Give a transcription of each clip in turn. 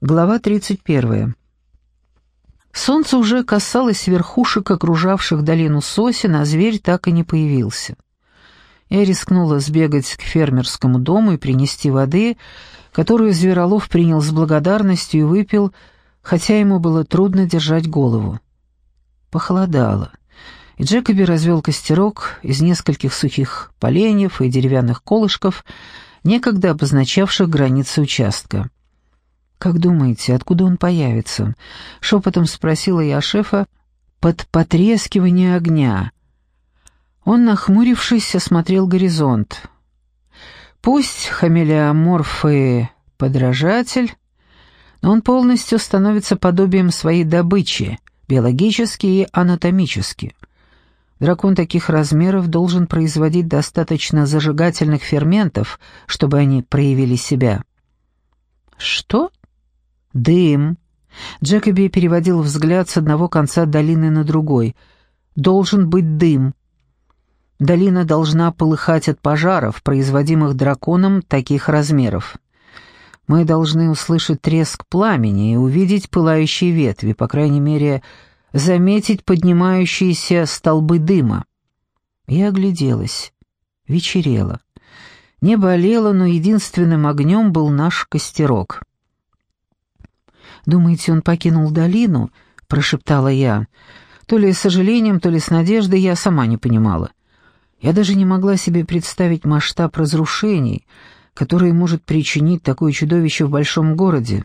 Глава 31. Солнце уже касалось верхушек, окружавших долину сосен, а зверь так и не появился. Я рискнула сбегать к фермерскому дому и принести воды, которую Зверолов принял с благодарностью и выпил, хотя ему было трудно держать голову. Похолодало, и Джекоби развел костерок из нескольких сухих поленьев и деревянных колышков, некогда обозначавших границы участка. «Как думаете, откуда он появится?» — шепотом спросила я шефа под потрескивание огня. Он, нахмурившись, осмотрел горизонт. «Пусть хамелеоморф и подражатель, но он полностью становится подобием своей добычи, биологически и анатомически. Дракон таких размеров должен производить достаточно зажигательных ферментов, чтобы они проявили себя». «Что?» «Дым». Джекоби переводил взгляд с одного конца долины на другой. «Должен быть дым». Долина должна полыхать от пожаров, производимых драконом таких размеров. Мы должны услышать треск пламени и увидеть пылающие ветви, по крайней мере, заметить поднимающиеся столбы дыма. Я огляделась. Вечерело. Небо олело, но единственным огнем был наш костерок. «Думаете, он покинул долину?» — прошептала я. То ли с сожалением, то ли с надеждой я сама не понимала. Я даже не могла себе представить масштаб разрушений, которые может причинить такое чудовище в большом городе.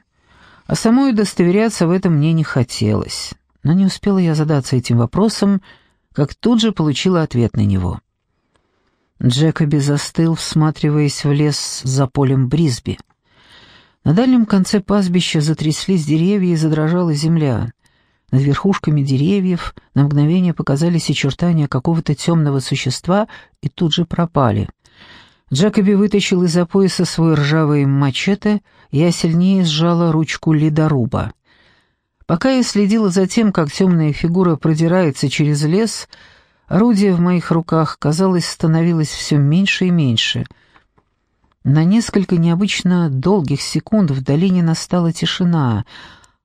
А самой удостоверяться в этом мне не хотелось. Но не успела я задаться этим вопросом, как тут же получила ответ на него. Джекоби застыл, всматриваясь в лес за полем Брисби. На дальнем конце пастбища затряслись деревья и задрожала земля. Над верхушками деревьев на мгновение показались очертания какого-то темного существа и тут же пропали. Джекоби вытащил из-за пояса свой ржавый мачете, я сильнее сжала ручку ледоруба. Пока я следила за тем, как темная фигура продирается через лес, орудие в моих руках, казалось, становилось все меньше и меньше — на несколько необычно долгих секунд в долине настала тишина,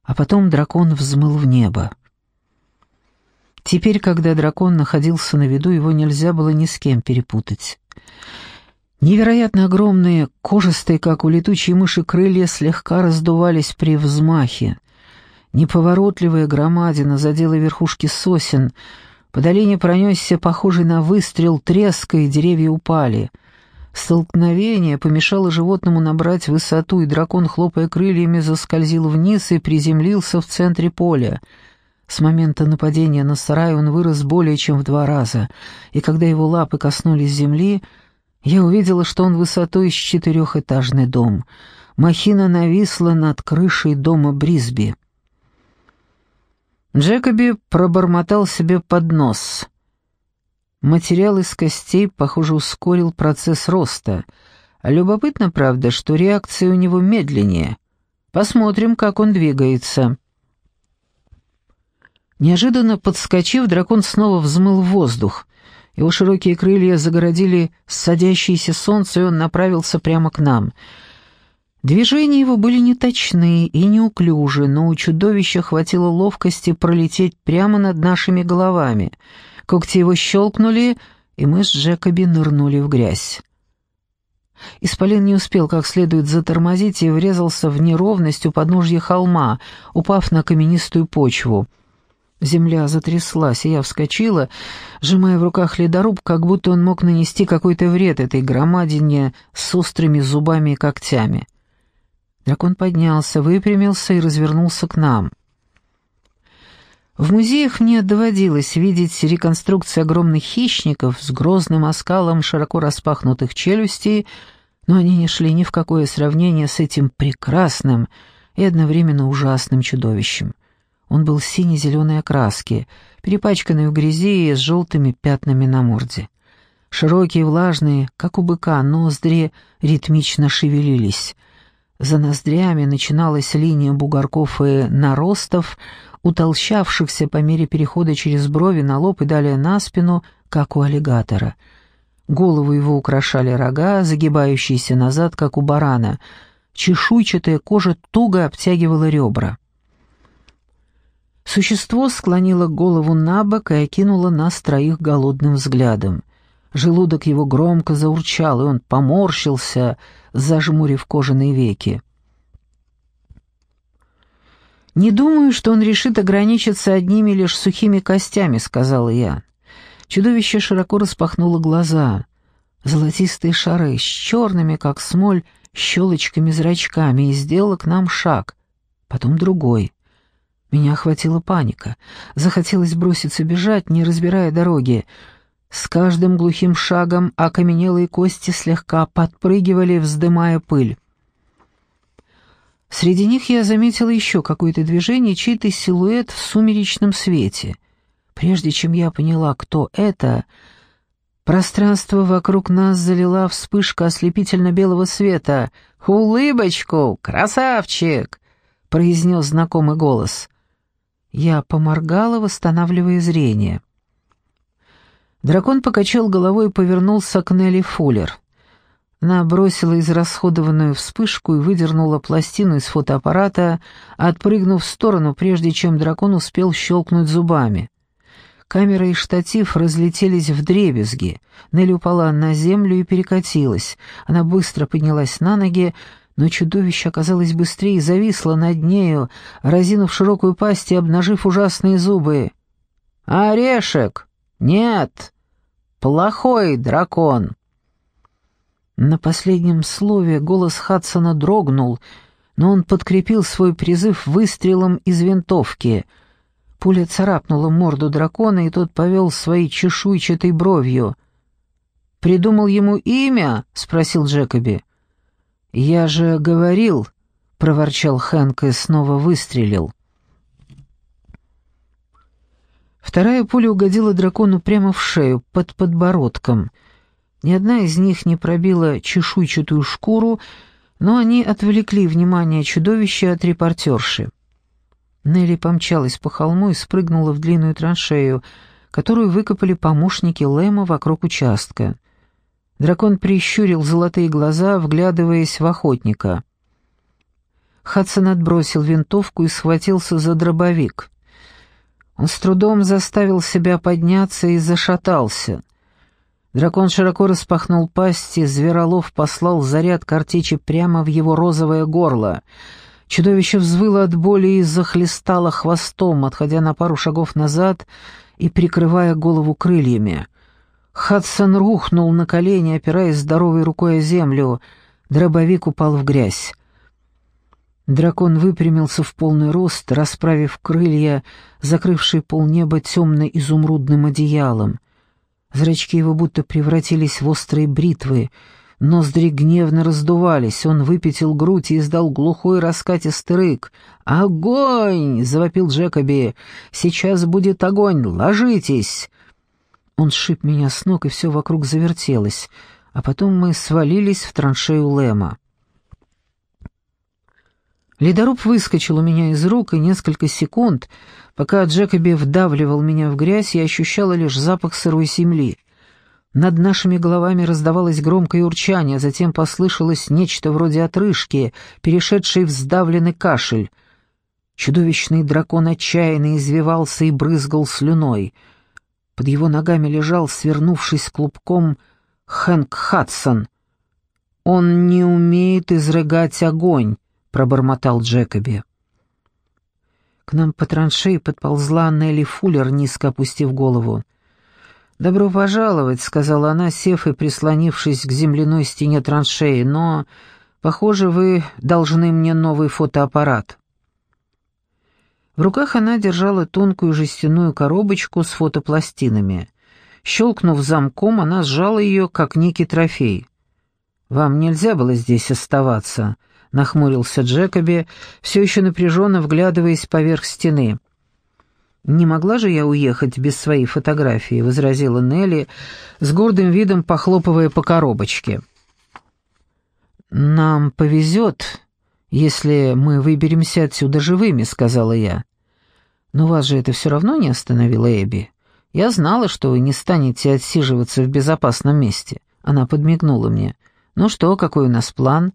а потом дракон взмыл в небо. Теперь, когда дракон находился на виду, его нельзя было ни с кем перепутать. Невероятно огромные, кожистые, как у летучей мыши, крылья слегка раздувались при взмахе. Неповоротливая громадина задела верхушки сосен, по долине пронесся похожий на выстрел треск, и деревья упали — Столкновение помешало животному набрать высоту, и дракон, хлопая крыльями, заскользил вниз и приземлился в центре поля. С момента нападения на сарай он вырос более чем в два раза, и когда его лапы коснулись земли, я увидела, что он высотой с четырехэтажный дом. Махина нависла над крышей дома Брисби. Джекоби пробормотал себе под нос — Материал из костей, похоже, ускорил процесс роста. А любопытно, правда, что реакция у него медленнее. Посмотрим, как он двигается. Неожиданно подскочив, дракон снова взмыл в воздух. Его широкие крылья загородили садящееся солнце, и он направился прямо к нам. Движения его были неточны и неуклюжи, но у чудовища хватило ловкости пролететь прямо над нашими головами — Когти его щелкнули, и мы с Джекоби нырнули в грязь. Исполин не успел как следует затормозить и врезался в неровность у подножья холма, упав на каменистую почву. Земля затряслась, и я вскочила, сжимая в руках ледоруб, как будто он мог нанести какой-то вред этой громадине с острыми зубами и когтями. Дракон поднялся, выпрямился и развернулся к нам. В музеях мне доводилось видеть реконструкции огромных хищников с грозным оскалом широко распахнутых челюстей, но они не шли ни в какое сравнение с этим прекрасным и одновременно ужасным чудовищем. Он был сине-зеленой окраски, перепачканный в грязи и с желтыми пятнами на морде. Широкие, влажные, как у быка, ноздри ритмично шевелились. За ноздрями начиналась линия бугорков и наростов, утолщавшихся по мере перехода через брови на лоб и далее на спину, как у аллигатора. Голову его украшали рога, загибающиеся назад, как у барана. чешуйчатая кожа туго обтягивала ребра. Существо склонило голову на бок и окинуло нас троих голодным взглядом. Желудок его громко заурчал, и он поморщился, зажмурив кожаные веки. «Не думаю, что он решит ограничиться одними лишь сухими костями», — сказала я. Чудовище широко распахнуло глаза. Золотистые шары с черными, как смоль, щелочками-зрачками и сделало к нам шаг, потом другой. Меня охватила паника. Захотелось броситься бежать, не разбирая дороги. С каждым глухим шагом окаменелые кости слегка подпрыгивали, вздымая пыль. Среди них я заметила еще какое-то движение, чей-то силуэт в сумеречном свете. Прежде чем я поняла, кто это, пространство вокруг нас залила вспышка ослепительно-белого света. «Улыбочку, красавчик!» — произнес знакомый голос. Я поморгала, восстанавливая зрение. Дракон покачал головой и повернулся к Нелли Фуллер. Она бросила израсходованную вспышку и выдернула пластину из фотоаппарата, отпрыгнув в сторону, прежде чем дракон успел щелкнуть зубами. Камера и штатив разлетелись в дребезги. Нелли упала на землю и перекатилась. Она быстро поднялась на ноги, но чудовище оказалось быстрее и зависло над нею, разинув широкую пасть и обнажив ужасные зубы. «Орешек! Нет! Плохой дракон!» На последнем слове голос Хадсона дрогнул, но он подкрепил свой призыв выстрелом из винтовки. Пуля царапнула морду дракона, и тот повел своей чешуйчатой бровью. «Придумал ему имя?» — спросил Джекоби. «Я же говорил», — проворчал Хэнк и снова выстрелил. Вторая пуля угодила дракону прямо в шею, под подбородком — ни одна из них не пробила чешуйчатую шкуру, но они отвлекли внимание чудовища от репортерши. Нелли помчалась по холму и спрыгнула в длинную траншею, которую выкопали помощники Лэма вокруг участка. Дракон прищурил золотые глаза, вглядываясь в охотника. Хадсон отбросил винтовку и схватился за дробовик. Он с трудом заставил себя подняться и зашатался. Дракон широко распахнул пасть, и Зверолов послал заряд картечи прямо в его розовое горло. Чудовище взвыло от боли и захлестало хвостом, отходя на пару шагов назад и прикрывая голову крыльями. Хадсон рухнул на колени, опираясь здоровой рукой о землю. Дробовик упал в грязь. Дракон выпрямился в полный рост, расправив крылья, закрывшие полнеба темно-изумрудным одеялом. Зрачки его будто превратились в острые бритвы, ноздри гневно раздувались, он выпятил грудь и издал глухой раскатистый рык. «Огонь!» — завопил Джекоби. «Сейчас будет огонь! Ложитесь!» Он сшиб меня с ног, и все вокруг завертелось, а потом мы свалились в траншею Лэма. Ледоруб выскочил у меня из рук, и несколько секунд, пока Джекоби вдавливал меня в грязь, я ощущала лишь запах сырой земли. Над нашими головами раздавалось громкое урчание, затем послышалось нечто вроде отрыжки, перешедшей в сдавленный кашель. Чудовищный дракон отчаянно извивался и брызгал слюной. Под его ногами лежал, свернувшись клубком, Хэнк Хадсон. «Он не умеет изрыгать огонь», — пробормотал Джекоби. К нам по траншеи подползла Нелли Фуллер, низко опустив голову. «Добро пожаловать», — сказала она, сев и прислонившись к земляной стене траншеи, «но, похоже, вы должны мне новый фотоаппарат». В руках она держала тонкую жестяную коробочку с фотопластинами. Щелкнув замком, она сжала ее, как некий трофей. «Вам нельзя было здесь оставаться», — нахмурился Джекоби, все еще напряженно вглядываясь поверх стены. «Не могла же я уехать без своей фотографии», — возразила Нелли, с гордым видом похлопывая по коробочке. «Нам повезет, если мы выберемся отсюда живыми», — сказала я. «Но вас же это все равно не остановило, Эбби. Я знала, что вы не станете отсиживаться в безопасном месте». Она подмигнула мне. «Ну что, какой у нас план?»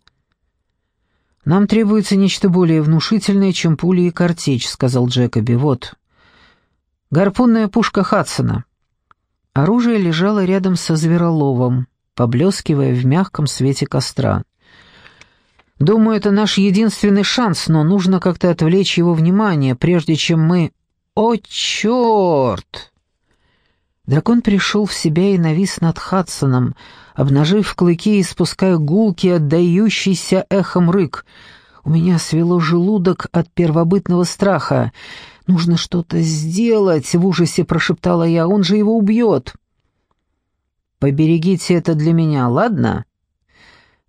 «Нам требуется нечто более внушительное, чем пули и картечь», — сказал Джекоби. «Вот. Гарпунная пушка Хадсона». Оружие лежало рядом со звероловом, поблескивая в мягком свете костра. «Думаю, это наш единственный шанс, но нужно как-то отвлечь его внимание, прежде чем мы...» «О, черт!» Дракон пришел в себя и навис над Хадсоном, обнажив клыки и спуская гулки, отдающийся эхом рык. У меня свело желудок от первобытного страха. «Нужно что-то сделать!» — в ужасе прошептала я. «Он же его убьет!» «Поберегите это для меня, ладно?»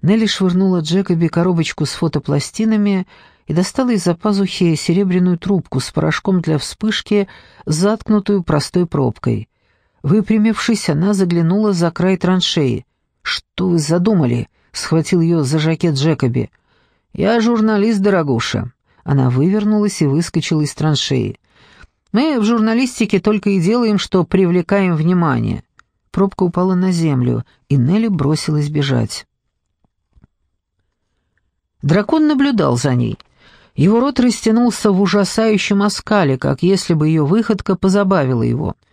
Нелли швырнула Джекоби коробочку с фотопластинами и достала из-за пазухи серебряную трубку с порошком для вспышки, заткнутую простой пробкой. Выпрямившись, она заглянула за край траншеи. «Что вы задумали?» — схватил ее за жакет Джекоби. «Я журналист, дорогуша». Она вывернулась и выскочила из траншеи. «Мы в журналистике только и делаем, что привлекаем внимание». Пробка упала на землю, и Нелли бросилась бежать. Дракон наблюдал за ней. Его рот растянулся в ужасающем оскале, как если бы ее выходка позабавила его —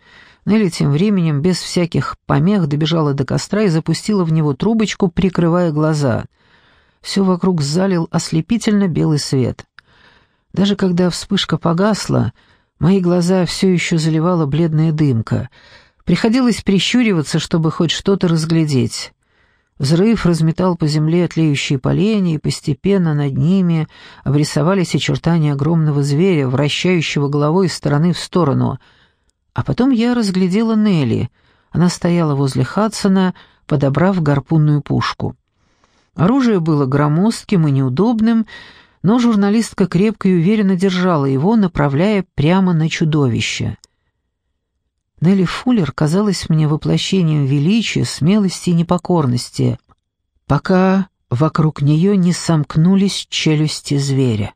Нелли тем временем без всяких помех добежала до костра и запустила в него трубочку, прикрывая глаза. Все вокруг залил ослепительно белый свет. Даже когда вспышка погасла, мои глаза все еще заливала бледная дымка. Приходилось прищуриваться, чтобы хоть что-то разглядеть. Взрыв разметал по земле тлеющие поленья, и постепенно над ними обрисовались очертания огромного зверя, вращающего головой из стороны в сторону — а потом я разглядела Нелли. Она стояла возле Хадсона, подобрав гарпунную пушку. Оружие было громоздким и неудобным, но журналистка крепко и уверенно держала его, направляя прямо на чудовище. Нелли Фуллер казалась мне воплощением величия, смелости и непокорности, пока вокруг нее не сомкнулись челюсти зверя.